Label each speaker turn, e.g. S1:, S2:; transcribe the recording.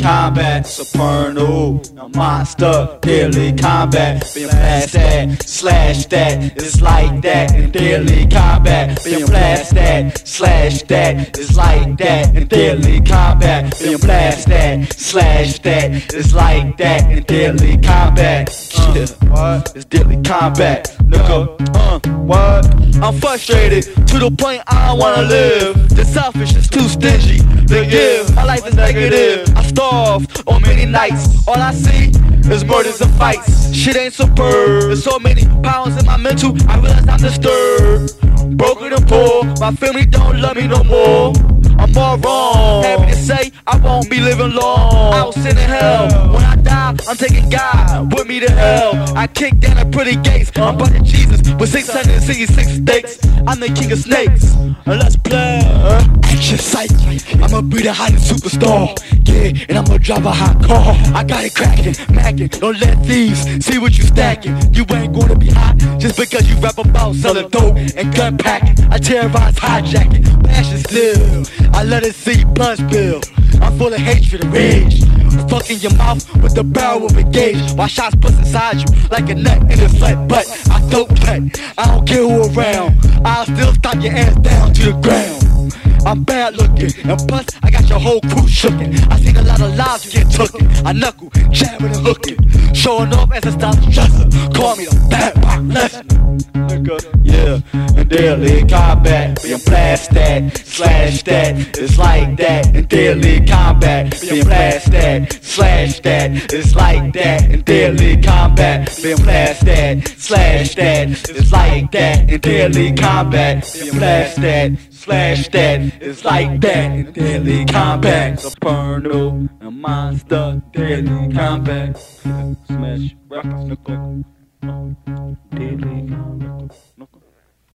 S1: combat, supernal, a monster, deadly combat, being blast that, slash that, it's like that, in deadly combat, being blast that, slash that, it's like that, in deadly combat, being blast that, slash that, it's like that, in deadly combat. Uh, what? It's deadly combat, nigga. Uh, what? I'm frustrated to the point I wanna live. Selfish is too stingy to give. My life is negative. I starve on many nights. All I see is murders and fights. Shit ain't superb. There's so many pounds in my mental. I realize I'm disturbed. Broken and poor. My family don't love me no more. I'm all wrong. Happy to say I won't be living long. Sin in hell. When I die, I'm taking God with me to hell. I kick down the pretty gates. I'm buddy Jesus with 666 stakes. I'm the king of snakes. Let's play. I'ma be the hottest superstar. Yeah, and I'ma drive a hot car. I got it cracking, macking. Don't let thieves see what you stacking. You ain't gonna be hot just because you rap about selling dope and gun packing. I terrorize hijacking, passion still. I let it see blood spill. I'm full of hatred and rage. Fucking your mouth with the barrel of a gauge. While shots bust inside you like a nut in a slut. But I don't cut. I don't care who around. I'll still stop your ass down to the ground. I'm bad looking, and plus I got your whole crew shookin'. I seen a lot of lives get tooken. I knuckle, jabbing and hooking, showing off as a style dresser. Call me the bad rock lesson. Yeah, and deadly combat, being blast that, slash that, it's like that, and deadly combat, being blast that, slash that, it's like that, and deadly combat, being blast that, slash that, it's like that, and deadly combat, being blast that, slash that, it's like that, in deadly combat. Supernal, a monster, deadly combat. Smash rappers, nigga. Deadly combat.